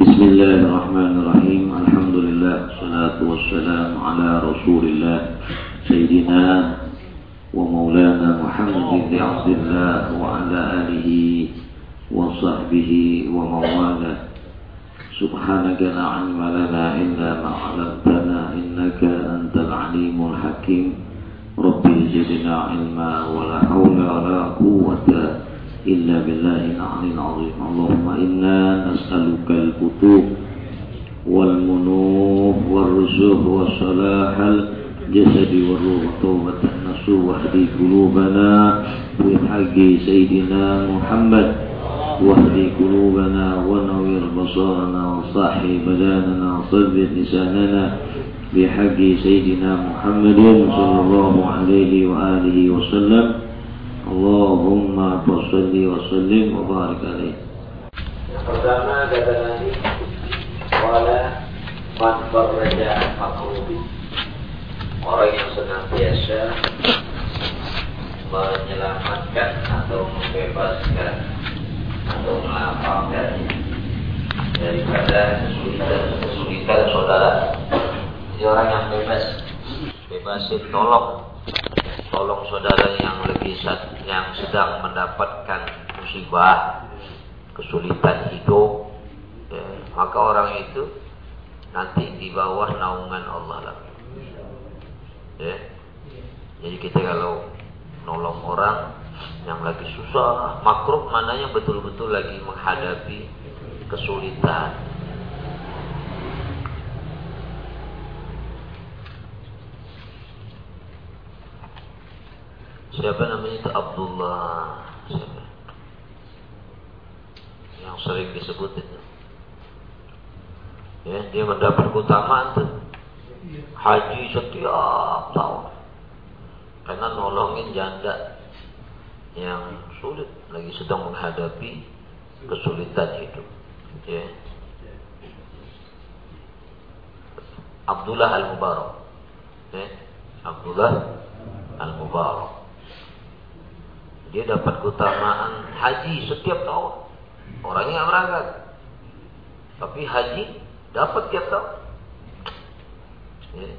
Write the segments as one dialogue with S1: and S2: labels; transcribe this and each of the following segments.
S1: بسم الله الرحمن الرحيم الحمد لله والصلاة والسلام على رسول الله سيدنا ومولانا محمد بن عبد الله وعلى آله وصحبه ومن والاه سبحانك لا علم لنا إلا ما علمتنا إنك أنت العليم الحكيم ربي زدنا علما ولا حول ولا قوة إلا بالله العلي العظيم. اللهم إنا نسألك الفتوح والمنوح والرزق والصلاح الجسد والروح توبة النصوح واهدي قلوبنا بحق سيدنا محمد واهدي قلوبنا ونوّر بصارنا وصحي بداننا وصدق لساننا بحق سيدنا محمد صلى الله عليه وآله وسلم. Allahumma salli wa sallim wa barik alaihi.
S2: Pertama kata Nabi, wala man farraja makrubi. Orang yang senantiasa menyelamatkan atau membebaskan atau melapangkan daripada kesulitan-kesulitan saudara. Jadi orang yang bebas, bebasin tolong tolong saudara yang lagi yang sedang mendapatkan musibah, kesulitan hidup, ya, maka orang itu nanti di bawah naungan Allah lah. Ya. Jadi kita kalau nolong orang yang lagi susah, makruh mananya betul-betul lagi menghadapi kesulitan. Siapa namanya itu Abdullah siapa? Yang sering disebut itu. Ya, dia mendapat keutamaan tuh. Haji setiap tahun. Karena nolongin janda yang sulit lagi sedang menghadapi kesulitan hidup. Ya. Abdullah Al-Mubarak. Ya. Abdullah Al-Mubarak. Dia dapat keutamaan haji setiap tahun. Orangnya berangkat. Tapi haji dapat tiap tahun. Ya.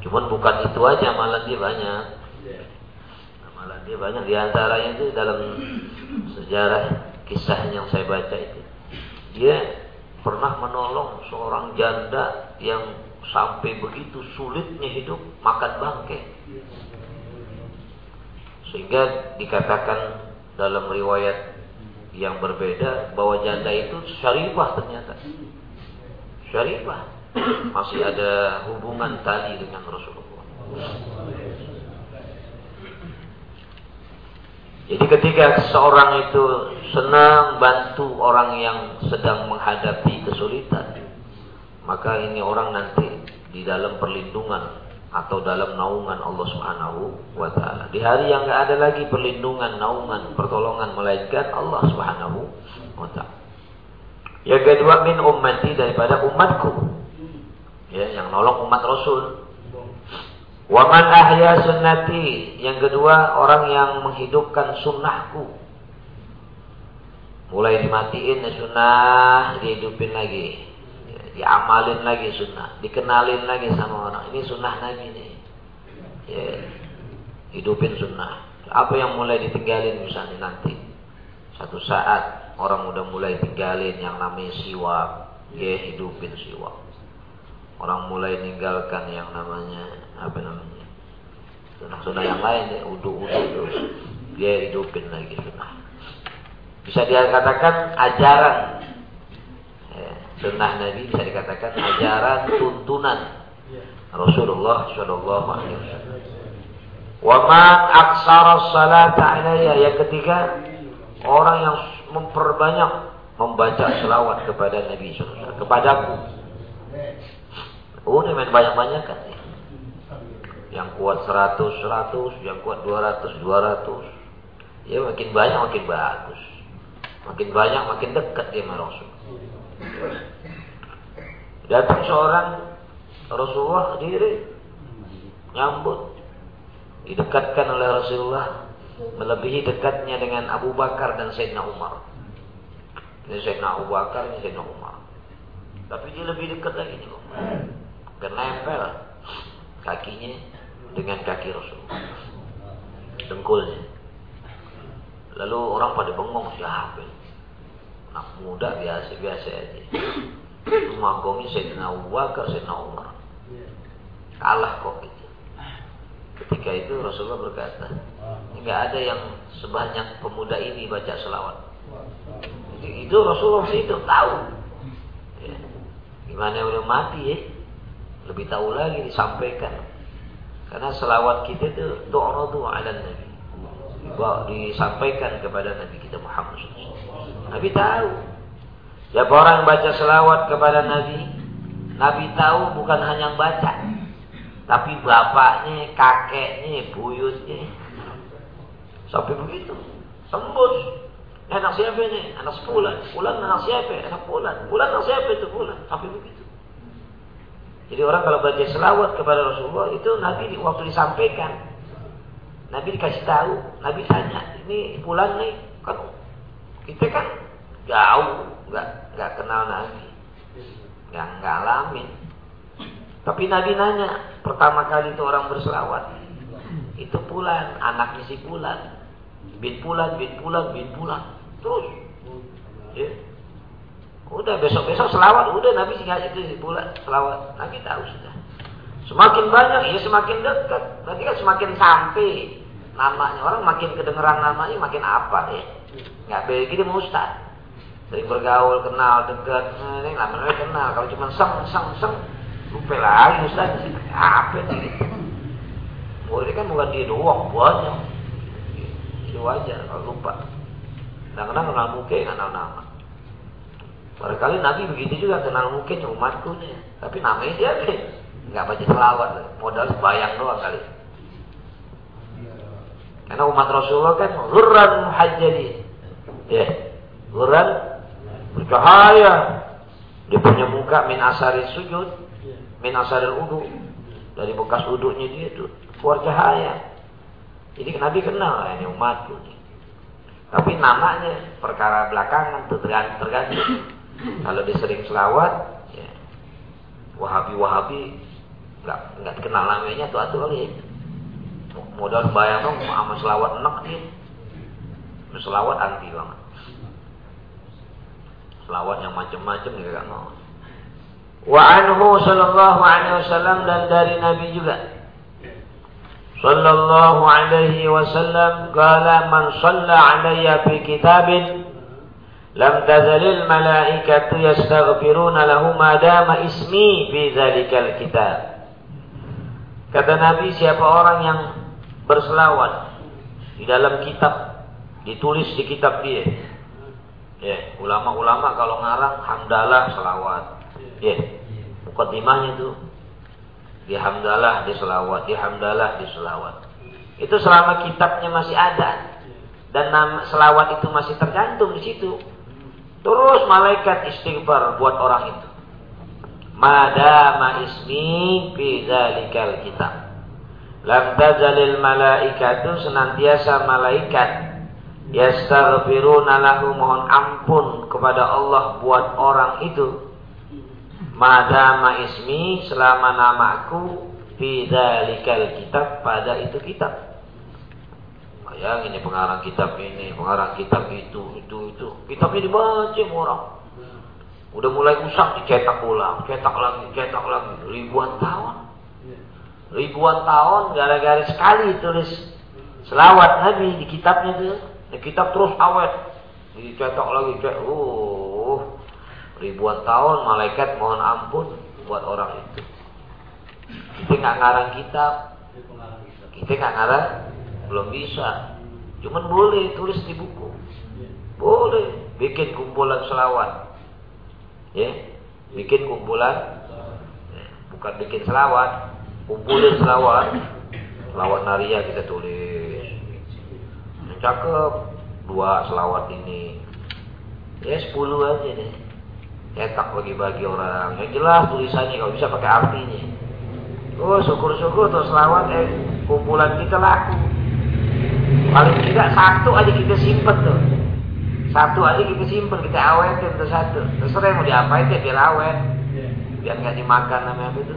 S2: Cuman bukan itu aja, malah dia banyak. Malah dia banyak di antaranya itu dalam sejarah kisah yang saya baca itu. Dia pernah menolong seorang janda yang sampai begitu sulitnya hidup makan bangkai. Sehingga dikatakan dalam riwayat yang berbeda bahwa janda itu syarifah ternyata. Syarifah. Masih ada hubungan tali dengan Rasulullah. Jadi ketika seorang itu senang bantu orang yang sedang menghadapi kesulitan, maka ini orang nanti di dalam perlindungan atau dalam naungan Allah Subhanahu wa taala. Di hari yang enggak ada lagi perlindungan, naungan, pertolongan melainkan Allah Subhanahu wa taala. Yang kedua min ummati daripada umatku. Ya, yang nolong umat Rasul. Waman ahya sunnati. Yang kedua, orang yang menghidupkan sunnahku. Mulai dimatiin ya sunnah, dihidupin lagi. Ya, diamalin lagi sunnah. Dikenalin lagi sama orang. Ini sunnah Nabi nih. Ya, hidupin sunnah. Apa yang mulai ditinggalin misalnya nanti. Satu saat orang udah mulai tinggalin yang namanya siwak. Ya, hidupin siwak. Orang mulai meninggalkan yang namanya apa namanya sunnah-sunnah yang lain ya udu-udu terus dia hidupin lagi sunnah bisa dikatakan ajaran ya, sunnah Nabi bisa dikatakan ajaran tuntunan Rasulullah Shallallahu Alaihi Wasallam. Wama aksara salat alayya yang ketiga orang yang memperbanyak membaca selawat kepada Nabi SAW kepadaku. Oh, ini main banyak-banyak kan ya. Yang kuat 100, 100, yang kuat 200, 200. Ya makin banyak makin bagus. Makin banyak makin dekat dia sama Rasul. Datang seorang Rasulullah sendiri nyambut didekatkan oleh Rasulullah melebihi dekatnya dengan Abu Bakar dan Sayyidina Umar. Ini Sayyidina Abu Bakar, ini Sayyidina Umar. Tapi dia lebih dekat lagi nih Umar. Bernempel kakinya dengan kaki Rasul. Dengkulnya. Lalu orang pada bengong siapa Anak muda biasa-biasa aja. Magomi Sayyidina Abu Bakar, Sayyidina Umar. Kalah kok gitu. Ketika itu Rasulullah berkata, enggak ada yang sebanyak pemuda ini baca selawat. Itu Rasulullah itu tahu. Ya. Gimana udah mati ya? Lebih tahu lagi disampaikan. Karena selawat kita itu doa doa ala Nabi. Disampaikan kepada Nabi kita Muhammad SAW. Nabi tahu. Siapa orang baca selawat kepada Nabi, Nabi tahu bukan hanya baca, tapi bapaknya, kakeknya, buyutnya. Sampai begitu. Tembus. Anak siapa ini? Anak sepulan. Pulan anak siapa? Anak pulan. Pulan anak siapa itu pulan? Sampai begitu. Jadi orang kalau baca selawat kepada Rasulullah itu Nabi waktu disampaikan. Nabi dikasih tahu, Nabi tanya, ini pulang nih, kan kita kan jauh, nggak nggak kenal Nabi, nggak nggak alamin. Tapi Nabi nanya, pertama kali itu orang berselawat, itu pulang, anaknya si pulang, bin pulang, bin pulang, bin pulang, terus, ya. Udah besok-besok selawat, udah Nabi tinggal itu bulan selawat. Nabi tahu sudah. Semakin banyak, ya semakin dekat. Nanti kan semakin sampai namanya. Orang makin kedengeran namanya, makin apa ya. Nggak begini mau Ustaz. Sering bergaul, kenal, dekat. Nah, ini namanya kenal. Kalau cuma seng, seng, seng. Lupa lagi Ustaz. Apa ini? Murid kan bukan dia doang, banyak. Itu wajar kalau lupa. Kadang-kadang kenal muka, kenal nama. Barangkali Nabi begitu juga kenal mungkin umatku nih. Tapi namanya dia nggak baca selawat, modal bayang doang kali. Karena umat Rasulullah kan hurran muhajjali. Ya, hurran bercahaya. Dia punya muka min asari sujud, min asari udu. Dari bekas uduknya dia itu keluar cahaya. Jadi Nabi kenal ini umatku. Tapi namanya perkara belakangan tergantung. Kalau dia sering selawat, ya, Wahabi-Wahabi nggak nggak kenal namanya tuh atuh kali ya. Modal bayang dong sama selawat enak dia. Selawat anti banget. Selawat yang macam-macam dia gak mau. Wa anhu sallallahu alaihi wasallam dan dari Nabi juga. Sallallahu alaihi wasallam qala man shalla alayya fi kitabin lam tazalil malaikatu yastaghfiruna lahu ma dama ismi fi zalikal kitab. Kata Nabi siapa orang yang berselawat di dalam kitab ditulis di kitab dia. Ya, ulama-ulama kalau ngarang hamdalah selawat. Ya. Mukadimahnya itu di hamdalah di selawat, di hamdalah di selawat. Itu selama kitabnya masih ada dan nama selawat itu masih tercantum di situ. Terus malaikat istighfar buat orang itu. Madama ismi fi zalikal kitab. Lam tazalil malaikatu senantiasa malaikat yastaghfiruna lahu mohon ampun kepada Allah buat orang itu. Madama ismi selama namaku fi zalikal kitab pada itu kitab. Bayang ini pengarang kitab ini, pengarang kitab itu, itu, itu. Kitabnya dibaca orang. Udah mulai usang dicetak ulang, cetak lagi, cetak lagi. Ribuan tahun. Ribuan tahun gara-gara sekali tulis selawat Nabi di kitabnya itu. Di kitab terus awet. Dicetak lagi, cetak. Oh, ribuan tahun malaikat mohon ampun buat orang itu. Kita nggak ngarang kitab. Kita nggak ngarang belum bisa. Cuman boleh tulis di buku. Boleh bikin kumpulan selawat. Ya, bikin kumpulan ya, bukan bikin selawat, kumpulin selawat. Selawat naria kita tulis. Cakep dua selawat ini. Ya sepuluh aja deh. Cetak bagi-bagi orang. Yang jelas tulisannya kalau bisa pakai artinya. Oh syukur-syukur tuh selawat eh kumpulan kita laku. Paling tidak satu aja kita simpen tuh. Satu aja kita simpen, kita awetin itu satu. Terserah mau diapain ya biar awet. Biar nggak dimakan namanya itu.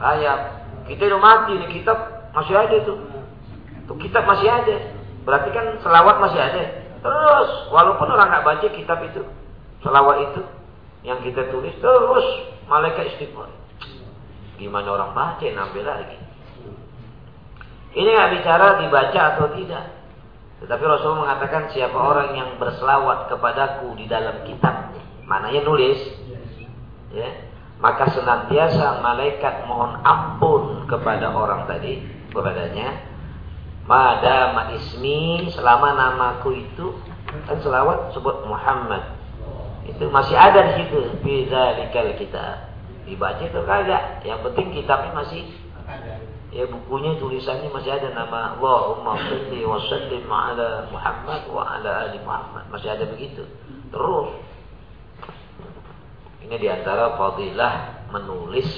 S2: Ayam. Kita udah mati nih kitab masih ada tuh. Tuh kitab masih ada. Berarti kan selawat masih ada. Terus walaupun orang nggak baca kitab itu, selawat itu yang kita tulis terus malaikat istighfar. Gimana orang baca nambah lagi. Ini nggak bicara dibaca atau tidak. Tetapi Rasul mengatakan siapa orang yang berselawat kepadaku di dalam kitabnya, mananya nulis, ya, maka senantiasa malaikat mohon ampun kepada orang tadi, kepadanya, madama ismi selama namaku itu kan selawat sebut Muhammad. Itu masih ada di situ dikal kita dibaca itu kagak. Yang penting kitabnya masih ya bukunya tulisannya masih ada nama Allahumma salli wa sallim ala Muhammad wa ala ali Muhammad. Masih ada begitu. Terus ini di antara fadilah menulis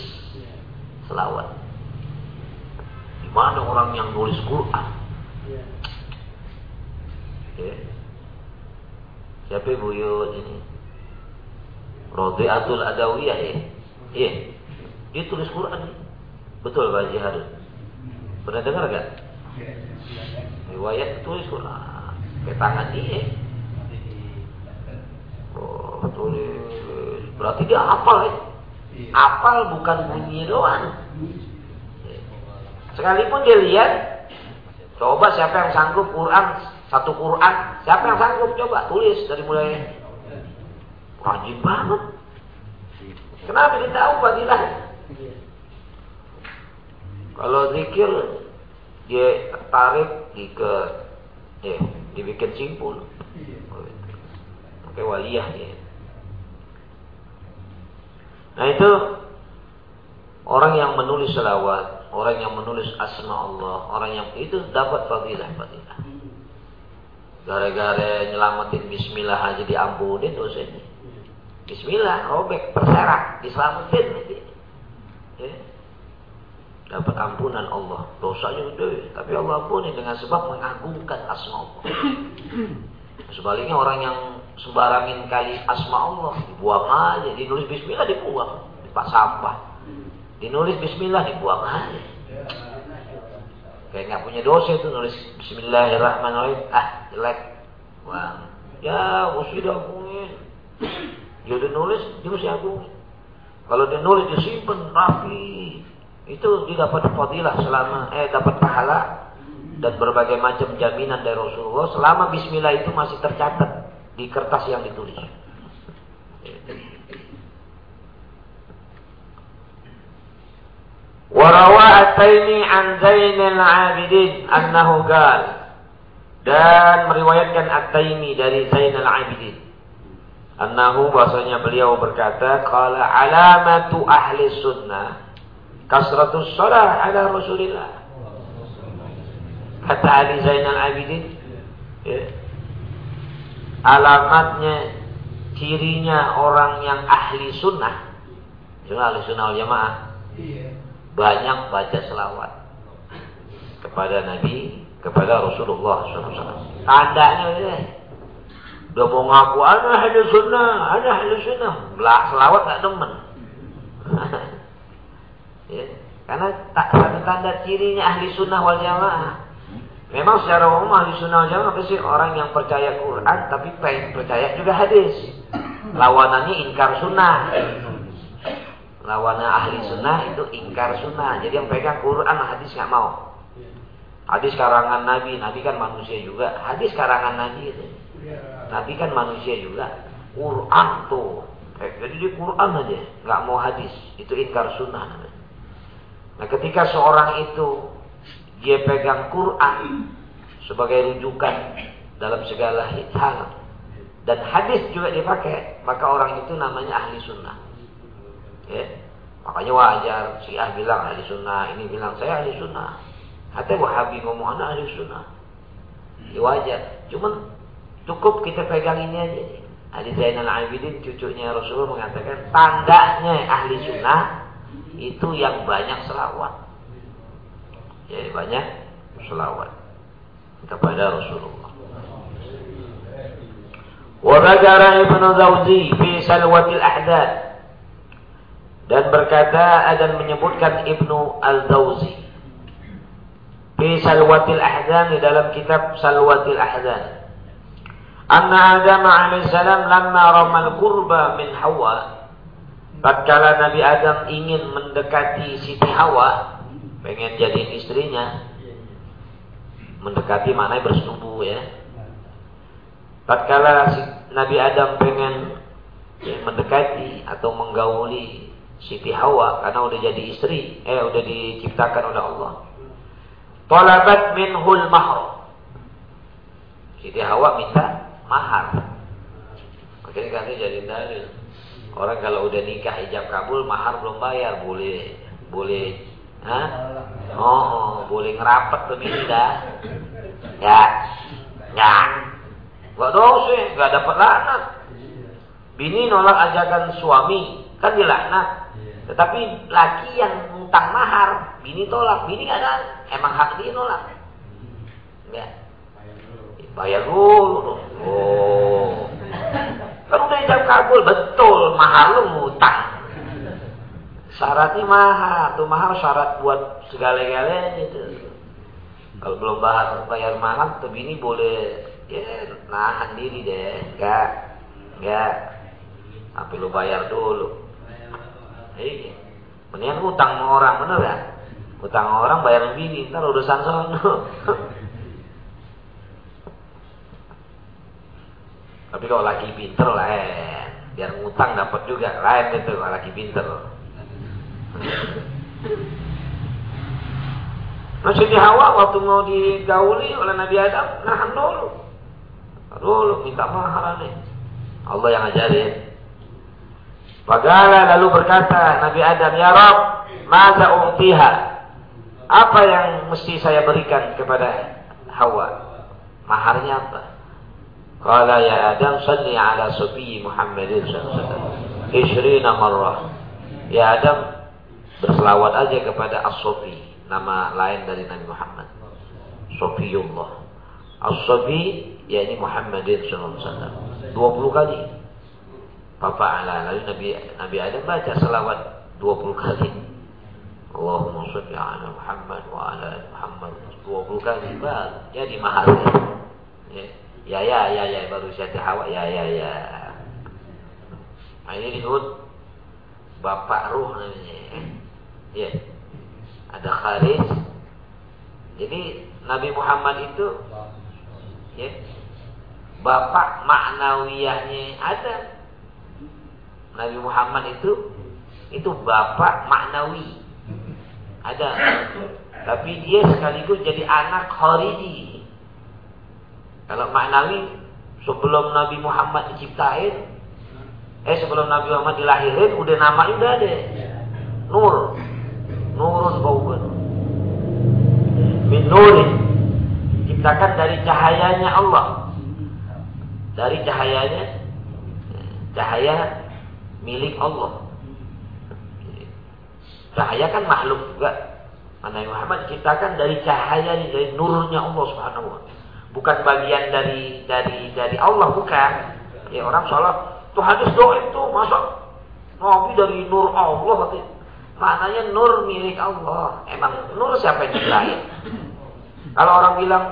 S2: selawat. Di mana orang yang nulis Quran ya. siapa buyut ini Rodiatul Adawiyah ya. Iya. Dia tulis Quran. Betul Pak Haji Harun. Pernah dengar gak? Riwayat tulis Quran. Ke tangan dia. Oh, tulis. Berarti dia hafal ya. Hafal bukan bunyi doang. Sekalipun dia lihat, coba siapa yang sanggup Quran, satu Quran, siapa yang sanggup coba tulis dari mulai Rajin banget. Kenapa dia tahu fadilah? Kalau zikir dia tarik di ke ya, dibikin simpul. Oke waliyah ya. Nah itu orang yang menulis selawat, orang yang menulis asma Allah, orang yang itu dapat fadilah fadilah. Gara-gara nyelamatin Bismillah aja diampunin dosanya. Bismillah, robek, berserak, diselamatin. Ya. Dapat ampunan Allah. Dosanya gede, tapi Allah ampuni dengan sebab mengagungkan asma Allah. Sebaliknya orang yang sembarangin kali asma Allah, dibuang aja, dinulis bismillah dibuang, di sampah. Dinulis bismillah dibuang aja. Kayak nggak punya dosa itu nulis bismillahirrahmanirrahim, ah jelek. Wah, ya mesti diampuni. Dia udah nulis, dia mesti agung. Kalau dia nulis, dia simpen rapi. Itu dia dapat fadilah selama, eh dapat pahala dan berbagai macam jaminan dari Rasulullah selama Bismillah itu masih tercatat di kertas yang ditulis. Warawa At-Taimi an Zainal Abidin annahu gal dan meriwayatkan At-Taimi dari Zainal Abidin. Annahu bahasanya beliau berkata, Qala alamatu ahli sunnah kasratus salah ala Rasulillah. Kata Ali Zainal Abidin, ya, alamatnya, cirinya orang yang ahli sunnah, juga ahli sunnah wal jamaah, banyak baca selawat kepada Nabi, kepada Rasulullah SAW. Tandanya, ya, Udah mau ngaku, ada ahli sunnah, ada ahli sunnah. Belak selawat gak demen. ya. Karena tak satu tanda cirinya ahli sunnah wal jamaah. Memang secara umum ahli sunnah wal jamaah sih orang yang percaya Quran tapi pengen percaya juga hadis. Lawanannya ingkar sunnah. Lawannya ahli sunnah itu ingkar sunnah. Jadi yang pegang Quran hadis nggak mau. Hadis karangan Nabi, Nabi kan manusia juga. Hadis karangan Nabi itu. Nabi kan manusia juga. Quran tuh. Eh, jadi di Quran aja, nggak mau hadis. Itu inkar sunnah. Nah, ketika seorang itu dia pegang Quran sebagai rujukan dalam segala hal dan hadis juga dipakai, maka orang itu namanya ahli sunnah. Ya. Makanya wajar si ah bilang ahli sunnah, ini bilang saya ahli sunnah. Hatta Wahabi ngomong anak ahli sunnah. Ya wajar. Cuman Cukup kita pegang ini aja. Ali Zainal Abidin cucunya Rasulullah mengatakan tandanya ahli sunnah itu yang banyak selawat. Ya banyak selawat kepada Rasulullah. Ibn Ibnu Zawzi fi Salwatil Ahdad. Dan berkata dan menyebutkan Ibnu Al-Zawzi fi Salwatil Ahzan di dalam kitab Salwatil Ahzan. Anna Adam alaihissalam lamma ramal kurba min Hawa. Tatkala Nabi Adam ingin mendekati Siti Hawa, pengen jadi istrinya, mendekati mana bersetubuh ya. Tatkala Nabi Adam pengen ya, mendekati atau menggauli Siti Hawa karena udah jadi istri, eh udah diciptakan oleh Allah. Talabat minhul mahram. Siti Hawa minta mahar. Makanya kan jadi dalil. Orang kalau udah nikah hijab kabul, mahar belum bayar, boleh boleh Hah? Oh, boleh ngerapet tuh dah. Ya. Ya. Gak dosa, gak dapat laknat. Bini nolak ajakan suami, kan dilaknat. Tetapi laki yang ngutang mahar, bini tolak, bini ada. Emang hak dia nolak. Ya. Bayar dulu. Oh. Kan udah ijab kabul, betul. Mahal lu ngutang. Syaratnya mahal. Tuh mahal syarat buat segala-galanya itu. Kalau belum bahas bayar mahal, tuh bini boleh ya nahan diri deh. Enggak. Enggak. Tapi lu bayar dulu. Iya. Mendingan utang sama orang, bener ya? Utang sama orang bayar bini, ntar urusan sono. Tapi kalau lagi pinter lain, biar ngutang dapat juga lain itu kalau lagi pinter. Siti Hawa waktu mau digauli oleh Nabi Adam, nahan dulu. Dulu minta mahar nih. Allah yang ajarin. Pagala lalu berkata Nabi Adam, Ya Rob, masa umtiha? Apa yang mesti saya berikan kepada Hawa? Maharnya apa? Qala ya Adam salli ala sufi Muhammadin sallallahu alaihi marrah. Ya Adam berselawat aja kepada As-Sufi, nama lain dari Nabi Muhammad. Sufiyullah. As-Sufi yakni Muhammadin wasallam. 20 kali. Papa ala lalu Nabi Nabi Adam baca selawat 20 kali. Allahumma shalli ala Muhammad wa ala Muhammad 20 kali baru jadi mahal. Ya. Ya ya ya ya baru saja Hawa ya ya ya. Nah, ini disebut bapak ruh namanya. Ya. Ada kharis. Jadi Nabi Muhammad itu ya bapak maknawiyahnya ada. Nabi Muhammad itu itu bapak maknawi. Ada. Tapi dia sekaligus jadi anak khariji. Kalau maknawi sebelum Nabi Muhammad diciptain, eh sebelum Nabi Muhammad dilahirin, udah nama udah ada. Nur. Nurun baukan. Min nurin. Diciptakan dari cahayanya Allah. Dari cahayanya cahaya milik Allah. Cahaya kan makhluk juga. Nabi Muhammad diciptakan dari cahaya dari nurnya Allah Subhanahu wa bukan bagian dari dari dari Allah bukan. Ya orang sholat tuh hadis doa itu masa Nabi dari nur Allah maknanya nur milik Allah. Emang nur siapa yang lain kalau orang bilang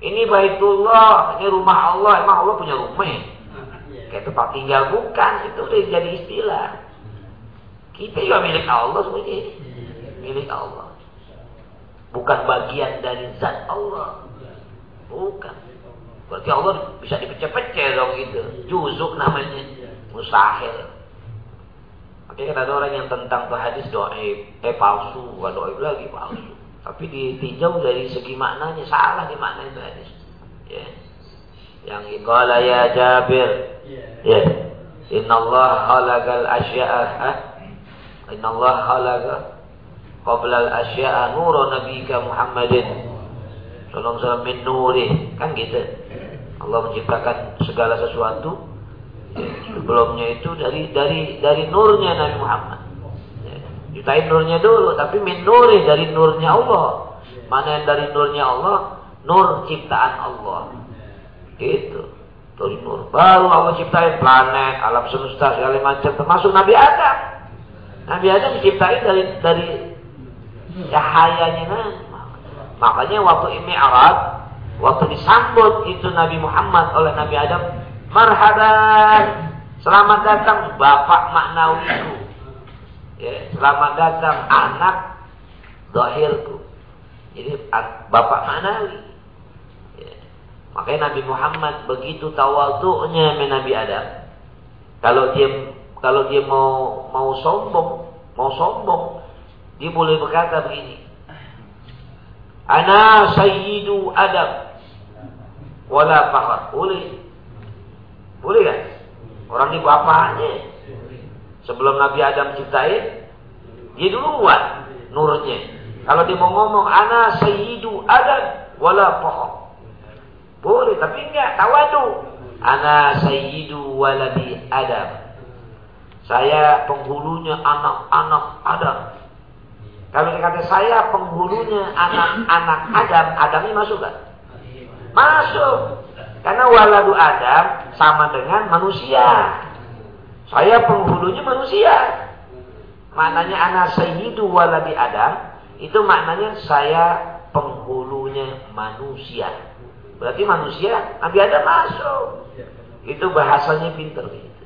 S2: ini baitullah ini rumah Allah emang Allah punya rumah tempat tinggal bukan itu udah jadi istilah kita juga milik Allah sebenarnya milik Allah bukan bagian dari zat Allah Bukan. Berarti Allah bisa dipecah-pecah dong gitu. Juzuk namanya. Mustahil. Makanya kan ada orang yang tentang tuh hadis doaib. Eh palsu. Bukan doaib lagi palsu. Tapi ditinjau dari segi maknanya. Salah di makna itu hadis. Ya. Yang qala ya Jabir. Ya. Inna Allah khalaqal asya'a. Inna Allah khalaqa qabla al-asya'a nura nabika Muhammadin Sallallahu alaihi min nuri. Kan gitu. Allah menciptakan segala sesuatu sebelumnya itu dari dari dari nurnya Nabi Muhammad. Ya, nurnya dulu, tapi min nuri dari nurnya Allah. Mana yang dari nurnya Allah? Nur ciptaan Allah. Itu. Dari nur. Baru Allah ciptain planet, alam semesta, segala macam. Termasuk Nabi Adam. Nabi Adam diciptain dari dari cahayanya Nabi. Makanya waktu ini Arab, waktu disambut itu Nabi Muhammad oleh Nabi Adam, marhaban, selamat datang Bapak Maknawiku. Ya, selamat datang anak dohirku. Jadi Bapak Maknawi. Makanya Nabi Muhammad begitu tawaduknya Nabi Adam. Kalau dia kalau dia mau mau sombong, mau sombong, dia boleh berkata begini. Ana sayyidu Adam. Wala fakhar. Boleh. Boleh kan? Orang ini bapaknya. Sebelum Nabi Adam ciptain, dia duluan nurnya. Kalau dia mau ngomong, Ana sayyidu Adam. Wala fakhar. Boleh, tapi enggak tawadu. Ana sayyidu waladi Adam. Saya penghulunya anak-anak Adam. Kalau dikata saya penghulunya anak-anak Adam, Adam ini masuk kan? Masuk. Karena waladu Adam sama dengan manusia. Saya penghulunya manusia. Maknanya anak sayyidu waladi Adam, itu maknanya saya penghulunya manusia. Berarti manusia Nabi Adam masuk. Itu bahasanya pinter gitu.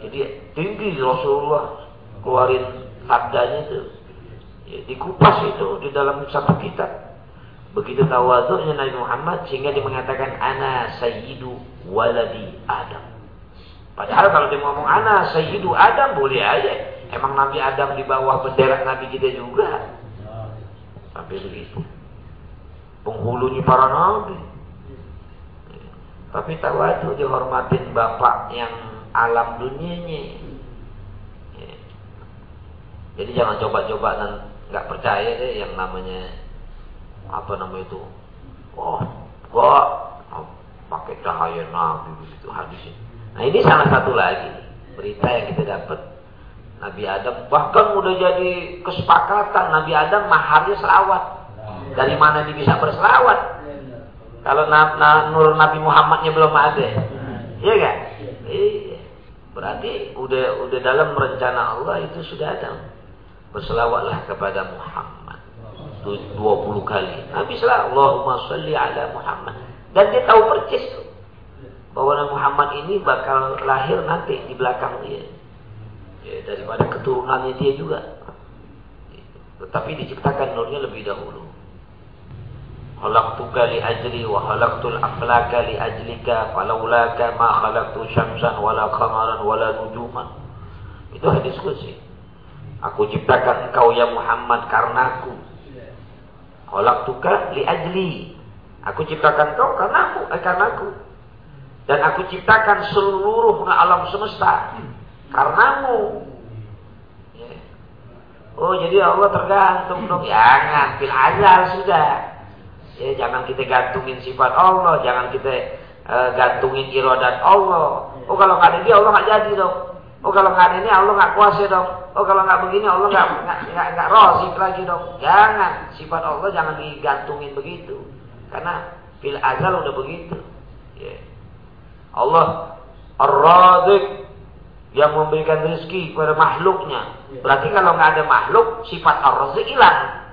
S2: Jadi tinggi Rasulullah keluarin sabdanya itu. Ya, dikupas itu di dalam satu kitab. Begitu tawaduknya Nabi Muhammad sehingga dia mengatakan ana sayyidu waladi Adam. Padahal kalau dia ngomong ana sayyidu Adam boleh aja. Emang Nabi Adam di bawah bendera Nabi kita juga. Sampai begitu penghulunya para nabi. Tapi tawadu dihormatin bapak yang alam dunianya. Jadi jangan coba-coba dan nggak percaya deh yang namanya apa nama itu. Oh, kok pakai cahaya nabi begitu hadisnya. Nah ini salah satu lagi berita yang kita dapat. Nabi Adam bahkan udah jadi kesepakatan Nabi Adam maharnya selawat. Dari mana dia bisa berselawat? Kalau na na nur Nabi Muhammadnya belum ada. Iya kan? Iya. Berarti udah udah dalam rencana Allah itu sudah ada. Berselawatlah kepada Muhammad. 20 kali. Nabi salah Allahumma salli ala Muhammad. Dan dia tahu persis tuh. Bahwa Nabi Muhammad ini bakal lahir nanti di belakang dia. Ya, daripada keturunannya dia juga. Tetapi diciptakan nurnya lebih dahulu khalaqtuka li ajli wa khalaqtul aflaka li ajlika falaulaka ma khalaqtu syamsan wala qamaran wala nujuman. Itu hadis kunci. aku ciptakan engkau ya Muhammad karenaku khalaqtuka li ajli. Aku ciptakan kau karena aku eh, karena aku. Dan aku ciptakan seluruh alam semesta karenamu. Ya. Oh jadi Allah tergantung dong. Ya ngambil azal sudah. Ya, jangan kita gantungin sifat Allah, jangan kita uh, gantungin iradat Allah. Oh kalau nggak ada dia Allah nggak jadi dong. Oh kalau nggak ada ini Allah nggak kuasa dong. Oh kalau nggak begini Allah nggak nggak nggak rosik lagi dong. Jangan sifat Allah jangan digantungin begitu. Karena fil azal udah begitu. Ya. Allah ar-razik yang memberikan rezeki kepada makhluknya. Berarti kalau nggak ada makhluk, sifat ar-razik hilang.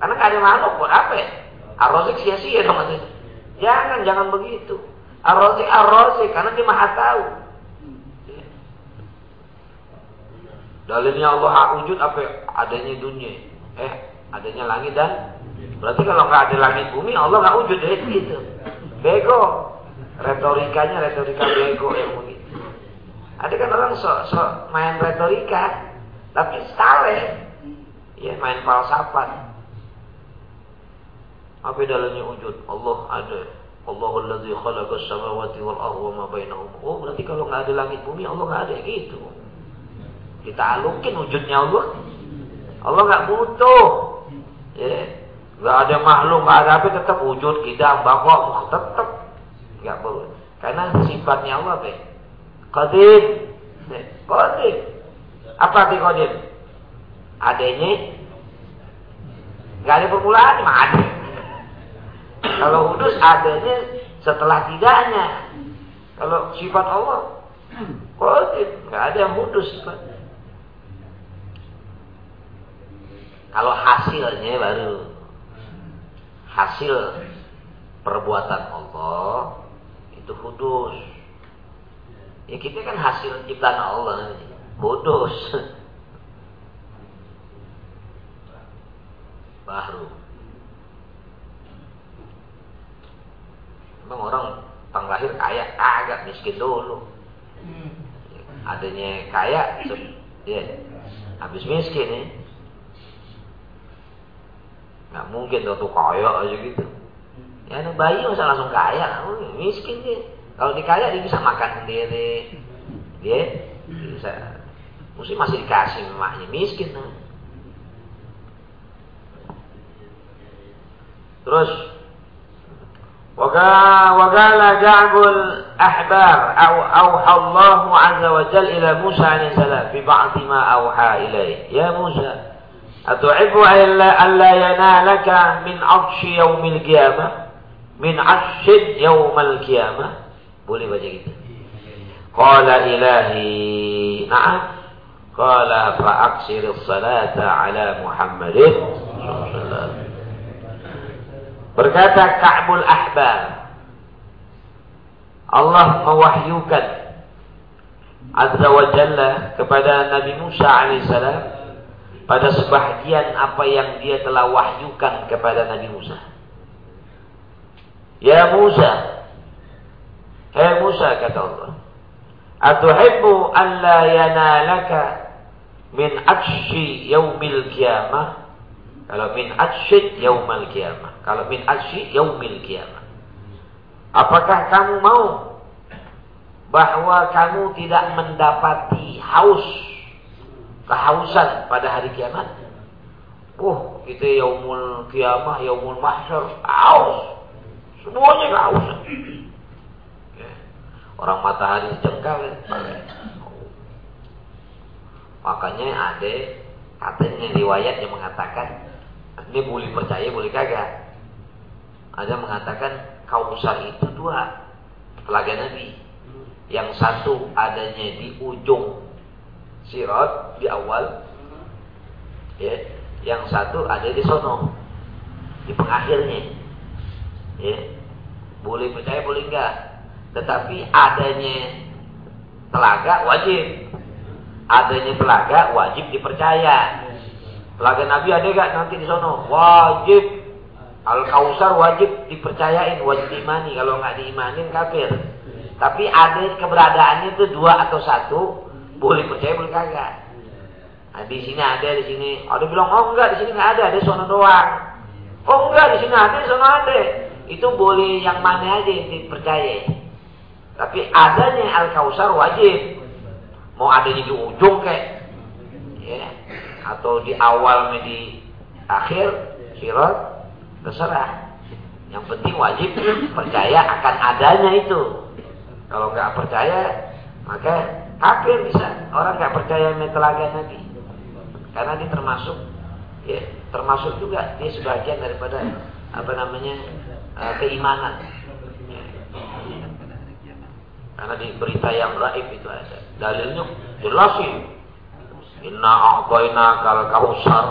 S2: Karena nggak ada makhluk buat apa ya? Ar-Razik sia-sia dong maksudnya. Jangan, jangan begitu. Ar-Razik, karena dia maha tahu. Dalilnya Allah hak wujud apa? Adanya dunia. Eh, adanya langit dan berarti kalau nggak ada langit bumi Allah nggak wujud deh gitu. Bego. Retorikanya retorika bego yang begitu. Ada kan orang sok sok main retorika, tapi salah. Ya main falsafat. Apa dalamnya wujud? Allah ada. Allahul ladzi khalaqas samawati wal arda wa ma bainahuma. Oh, berarti kalau nggak ada langit bumi Allah nggak ada gitu. Kita alukin wujudnya Allah. Allah nggak butuh. Ya. Nggak ada makhluk, nggak ada apa tetap wujud kita bakok tetap nggak perlu. Karena sifatnya Allah apa? Qadir. Qadir. Apa arti qadir? Adanya nggak ada permulaan, mah ada. Kalau hudus adanya setelah tidaknya. Kalau sifat Allah, qadir, nggak ada yang sifat. Kalau hasilnya baru hasil perbuatan Allah itu kudus. Ya kita kan hasil ciptaan Allah. Kudus. Baru. Memang orang tang lahir kaya, agak miskin dulu. Adanya kaya, ya, habis miskin ya. Nggak mungkin tuh kaya aja gitu. Ya, ada bayi masa langsung kaya, miskin dia. Kalau dikaya dia bisa makan sendiri, dia bisa. Mesti masih dikasih emaknya miskin. Nah. Terus وقال جعب الأحبار أو أوحى الله عز وجل إلى موسى عليه السلام في بعض ما أوحى إليه يا موسى أتحب أن لا ينالك من عطش يوم القيامة min asyid yaumal qiyamah. Boleh baca gitu. Qala ilahi na'am. Qala salata ala Muhammadin Berkata Ka'bul Ahbar. Allah mewahyukan Azza wa Jalla kepada Nabi Musa alaihissalam pada sebahagian apa yang dia telah wahyukan kepada Nabi Musa. Ya Musa. Hai Musa kata Allah. Atuhibbu an la yanalaka min atshi yaumil qiyamah? Kalau min atshi yaumil qiyamah. Kalau min atshi yaumil qiyamah. Apakah kamu mau bahwa kamu tidak mendapati haus kehausan pada hari kiamat? Oh, kita yaumul kiamah, yaumul mahsyar, haus. Semuanya kehausan. Ya. Orang matahari jengkal ya. Makanya ada katanya riwayat yang mengatakan ini boleh percaya boleh kagak. Ada mengatakan kausar itu dua telaga Nabi. Yang satu adanya di ujung sirat di awal. Ya. Yang satu ada di sono di pengakhirnya. Ya. Boleh percaya, boleh enggak. Tetapi adanya telaga wajib. Adanya telaga wajib dipercaya. Telaga Nabi ada enggak nanti di sono? Wajib. Al Kausar wajib dipercayain, wajib diimani. Kalau enggak diimanin kafir. Tapi ada keberadaannya itu dua atau satu, boleh percaya boleh kagak. Nah, di sini ada, di sini. Ada bilang, oh enggak, di sini enggak ada, ada sono doang. Oh enggak, di sini ada, di sono ada itu boleh yang mana aja yang dipercaya. Tapi adanya Al-Kausar wajib. Mau adanya di ujung kayak ya, atau di awal di akhir sirat terserah. Yang penting wajib percaya akan adanya itu. Kalau nggak percaya, maka kafir bisa. Orang nggak percaya metelaga Nabi. Karena dia termasuk ya, termasuk juga dia sebagian daripada apa namanya uh, keimanan. Karena di berita yang raib itu ada. Dalilnya jelas sih. Inna a'tayna kal kausar.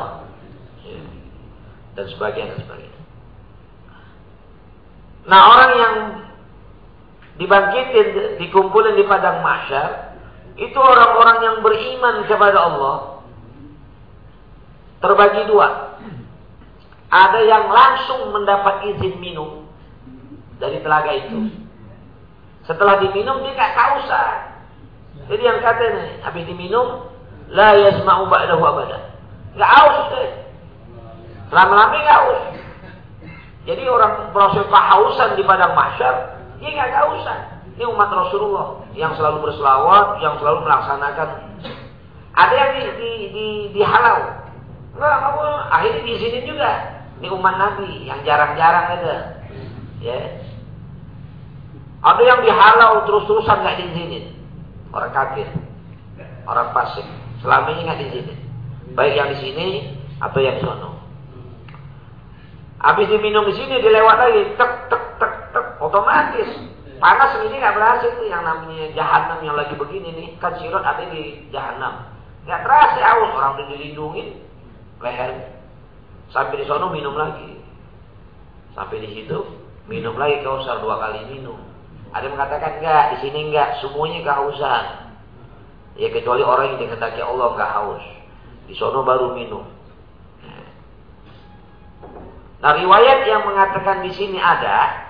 S2: Ya. Dan sebagainya dan sebagainya. Nah orang yang dibangkitin, dikumpulin di padang mahsyar, itu orang-orang yang beriman kepada Allah. Terbagi dua. Ada yang langsung mendapat izin minum dari telaga itu. Setelah diminum dia gak kausan. Jadi yang kata ini, habis diminum, la yasma'u ba'dahu abada. Gak haus deh. Lama-lama gak haus. Jadi orang proses kehausan di padang mahsyar, dia gak kehausan. Ini umat Rasulullah yang selalu berselawat, yang selalu melaksanakan. Ada yang di, di, di, dihalau. Enggak, kamu akhirnya diizinin juga. Ini umat Nabi yang jarang-jarang ada. Ya. Ada yang dihalau terus-terusan nggak diizinin. Orang kafir. Orang fasik. Selama ini nggak diizinin. Baik yang di sini atau yang sana. Habis diminum di sini dilewat lagi tek tek tek tek otomatis. Panas ini nggak berhasil tuh yang namanya jahanam yang lagi begini nih. Kan sirot ada di jahanam. Nggak terasa aus orang udah dilindungin leher. Sampai di sono minum lagi. Sampai di situ minum lagi. Kausar dua kali minum. Ada yang mengatakan enggak di sini enggak semuanya kehausan ya kecuali orang yang dikehendaki Allah enggak haus. Di sono baru minum. Nah riwayat yang mengatakan di sini ada,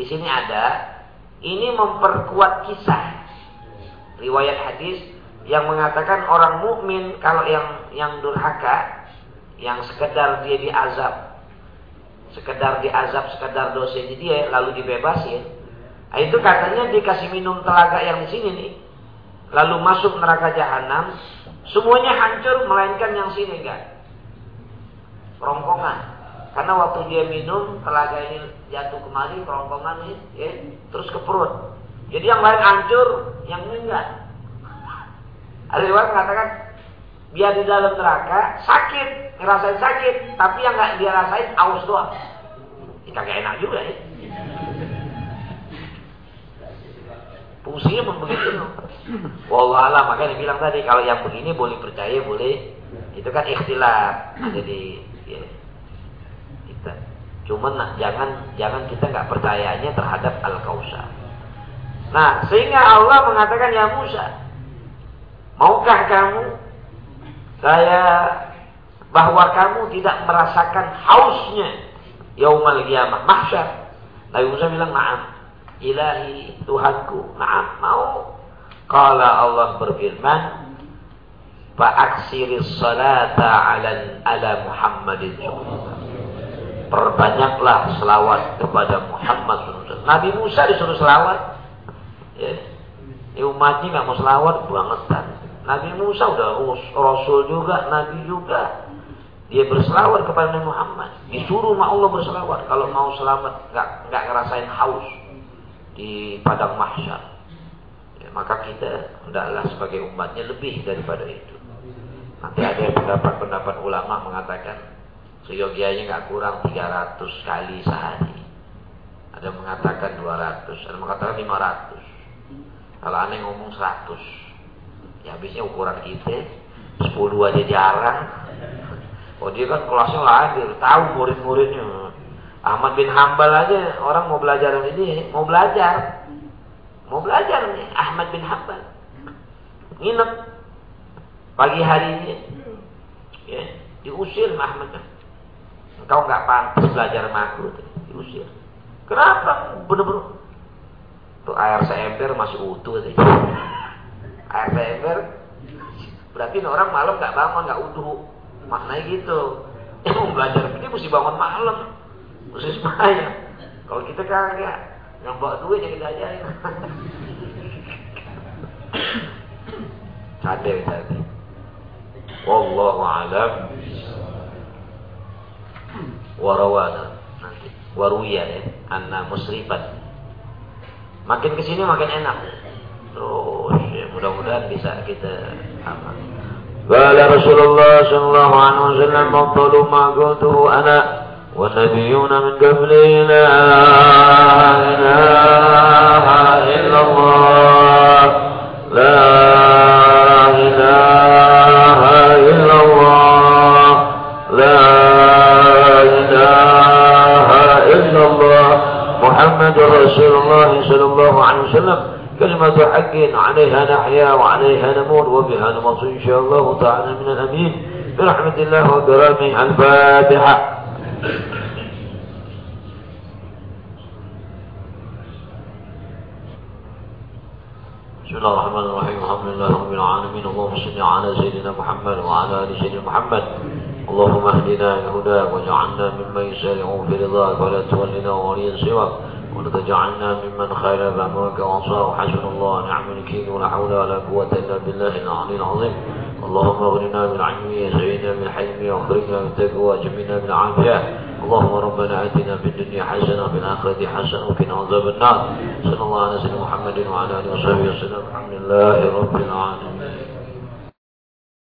S2: di sini ada, ini memperkuat kisah. Riwayat hadis yang mengatakan orang mukmin kalau yang yang durhaka, yang sekedar dia diazab, sekedar diazab, sekedar dosanya dia lalu dibebasin, nah, itu katanya dikasih minum telaga yang di sini nih, lalu masuk neraka jahanam, semuanya hancur melainkan yang sini kan, rongkongan. Karena waktu dia minum, telaga ini jatuh kemari, kerongkongan ini, ya, terus ke perut. Jadi yang lain hancur, yang ini enggak. Ada orang mengatakan, biar di dalam neraka sakit, ngerasain sakit, tapi yang nggak dia rasain aus doang. Ini kagak enak juga ya. Fungsinya pun begitu. Wallah makanya bilang tadi kalau yang begini boleh percaya boleh. Itu kan ikhtilaf ada di ya, Cuman nah, jangan jangan kita nggak percayanya terhadap al-kausar. Nah, sehingga Allah mengatakan ya Musa, maukah kamu saya bahwa kamu tidak merasakan hausnya yaumal qiyamah mahsyar. Nabi Musa bilang, "Na'am." Ilahi Tuhanku, "Na'am." Mau. Kala Allah berfirman, "Fa'aksiris salata 'ala ala Muhammadin. Perbanyaklah selawat kepada Muhammad. Nabi Musa disuruh selawat. Ya. ya umatnya nggak mau selawat bangetan. Nabi Musa udah Rasul juga Nabi juga. Dia berselawat kepada Nabi Muhammad. Disuruh sama Allah berselawat. Kalau mau selamat nggak nggak ngerasain haus di padang mahsyar ya, maka kita hendaklah sebagai umatnya lebih daripada itu nanti ada pendapat-pendapat ulama mengatakan Seyogianya nggak kurang 300 kali sehari. Ada mengatakan 200, ada mengatakan 500. Kalau aneh ngomong 100. Ya habisnya ukuran kita 10 aja jarang. Oh dia kan kelasnya lahir, tahu murid-muridnya. Ahmad bin Hambal aja orang mau belajar ini, mau belajar. Mau belajar nih Ahmad bin Hambal. Nginep pagi hari ini. Ya, diusir Ahmad Engkau nggak pantas belajar makhluk, diusir. Kenapa? Bener-bener. Tuh air seember masih utuh sih. Air seember berarti orang malam nggak bangun nggak utuh. Maknanya gitu. Mau belajar ini mesti bangun malam, mesti sembahyang. Kalau kita kagak, yang bawa duit yang kita ajarin. Cadel tadi. Wallahu a'lam warawana nanti waruya ya anna musrifan makin kesini makin enak terus ya mudah-mudahan bisa kita apa قال رسول الله صلى الله عليه وسلم أفضل ما قلته أنا والنبيون من قبلي لا إله إلا الله. لا محمد رسول الله صلى الله عليه وسلم. كلمة حق عليها نحيا وعليها نموت وبها نمص إن شاء الله تعالى من الأمين. برحمة الله وكرامه الفاتحة بسم الله الرحمن الرحيم الحمد لله رب العالمين اللهم صل على سيدنا محمد وعلى ال سيدنا محمد اللهم اهدنا لهداك واجعلنا ممن يسارع في رضاك ولا تولنا وليا سواك ولا تجعلنا ممن خالف امرك وعصاه حسن الله نعم الوكيل. ولا حول ولا قوة إلا بالله العلي العظيم. اللهم اغننا بالعلم سعينا بالحلم واخرجنا بالتقوى جمينا بالعافية. اللهم ربنا آتنا في الدنيا حسنة وفي الآخرة حسنة وقنا عذاب النار. صلى الله على سيدنا محمد وعلى آله وصحبه وسلم. الحمد لله رب العالمين.